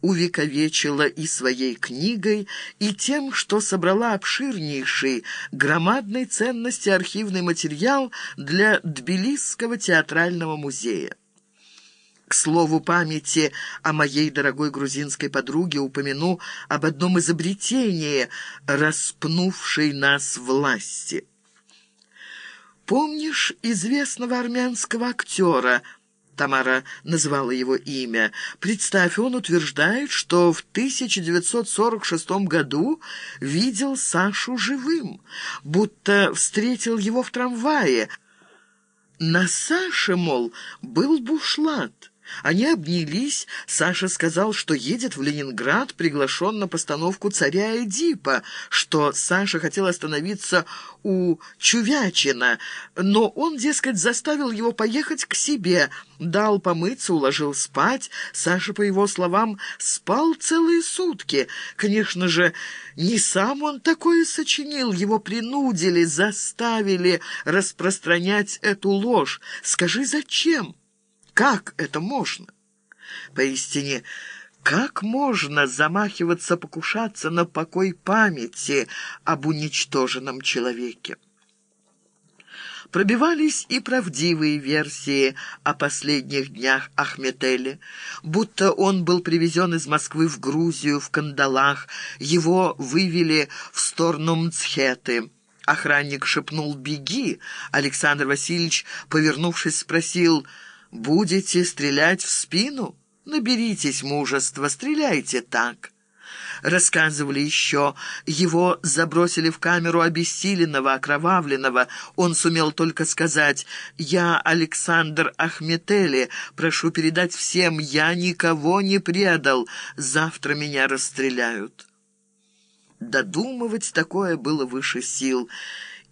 увековечила и своей книгой, и тем, что собрала обширнейший, громадной ценности архивный материал для Тбилисского театрального музея. К слову памяти о моей дорогой грузинской подруге упомяну об одном изобретении, распнувшей нас власти. Помнишь известного армянского актера Тамара называла его имя. Представь, он утверждает, что в 1946 году видел Сашу живым, будто встретил его в трамвае. На Саше, мол, был бушлат. Они обнялись. Саша сказал, что едет в Ленинград, приглашен на постановку «Царя Эдипа», что Саша хотел остановиться у Чувячина, но он, дескать, заставил его поехать к себе, дал помыться, уложил спать. Саша, по его словам, спал целые сутки. Конечно же, не сам он такое сочинил, его принудили, заставили распространять эту ложь. Скажи, зачем?» Как это можно? Поистине, как можно замахиваться, покушаться на покой памяти об уничтоженном человеке? Пробивались и правдивые версии о последних днях Ахметеле, будто он был привезен из Москвы в Грузию в кандалах, его вывели в сторону Мцхеты. Охранник шепнул «Беги!» Александр Васильевич, повернувшись, спросил «Беги?» Будете стрелять в спину? Наберитесь мужества, стреляйте так». Рассказывали еще, его забросили в камеру обессиленного, окровавленного. Он сумел только сказать «Я Александр Ахметели, прошу передать всем, я никого не предал, завтра меня расстреляют». Додумывать такое было выше сил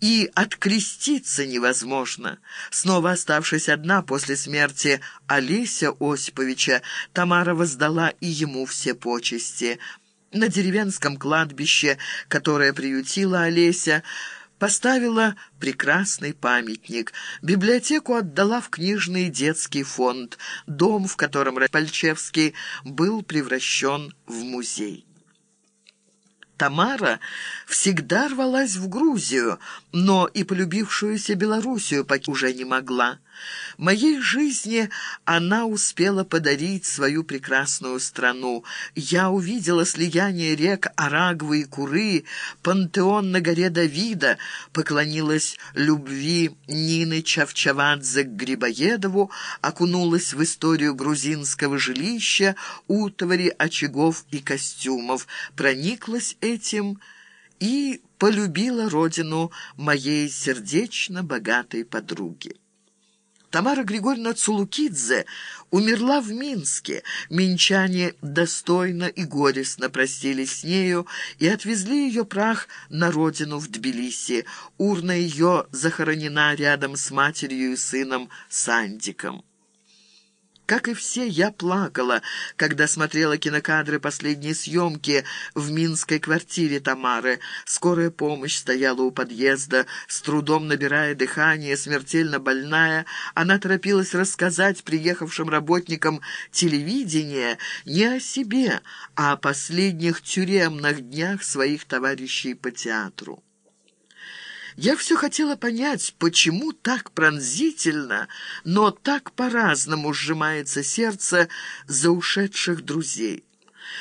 и откреститься невозможно. Снова оставшись одна после смерти Олеся Осиповича, Тамара воздала и ему все почести. На деревенском кладбище, которое приютила Олеся, поставила прекрасный памятник. Библиотеку отдала в книжный детский фонд. Дом, в котором Пальчевский был превращен в музей. Тамара всегда рвалась в Грузию, но и полюбившуюся Белоруссию уже не могла. Моей жизни она успела подарить свою прекрасную страну. Я увидела слияние рек Арагвы и Куры, пантеон на горе Давида, поклонилась любви Нины Чавчавадзе к Грибоедову, окунулась в историю грузинского жилища, утвари, очагов и костюмов, прониклась этим и полюбила родину моей сердечно богатой подруги. Тамара Григорьевна Цулукидзе умерла в Минске. Минчане достойно и горестно простились с нею и отвезли ее прах на родину в Тбилиси. Урна ее захоронена рядом с матерью и сыном Сандиком. Как и все, я плакала, когда смотрела кинокадры последней съемки в минской квартире Тамары. Скорая помощь стояла у подъезда, с трудом набирая дыхание, смертельно больная. Она торопилась рассказать приехавшим работникам телевидения не о себе, а о последних тюремных днях своих товарищей по театру. Я все хотела понять, почему так пронзительно, но так по-разному сжимается сердце за ушедших друзей.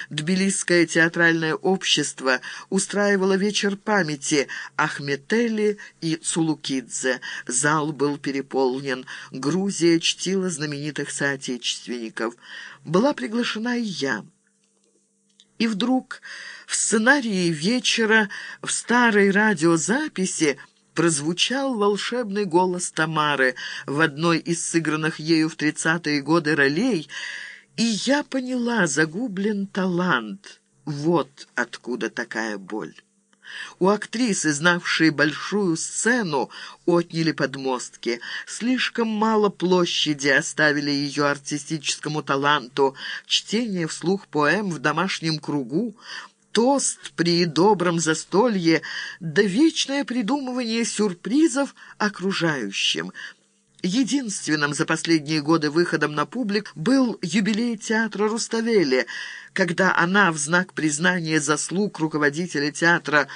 Тбилисское театральное общество устраивало вечер памяти Ахметели и Цулукидзе. Зал был переполнен. Грузия чтила знаменитых соотечественников. Была приглашена и я. И вдруг в сценарии вечера в старой радиозаписи прозвучал волшебный голос Тамары в одной из сыгранных ею в тридцатые годы ролей, и я поняла, загублен талант. Вот откуда такая боль. У актрисы, знавшей большую сцену, отняли подмостки. Слишком мало площади оставили ее артистическому таланту. Чтение вслух поэм в домашнем кругу, тост при добром застолье, да вечное придумывание сюрпризов окружающим. Единственным за последние годы выходом на публик был юбилей театра Руставели, когда она в знак признания заслуг руководителя театра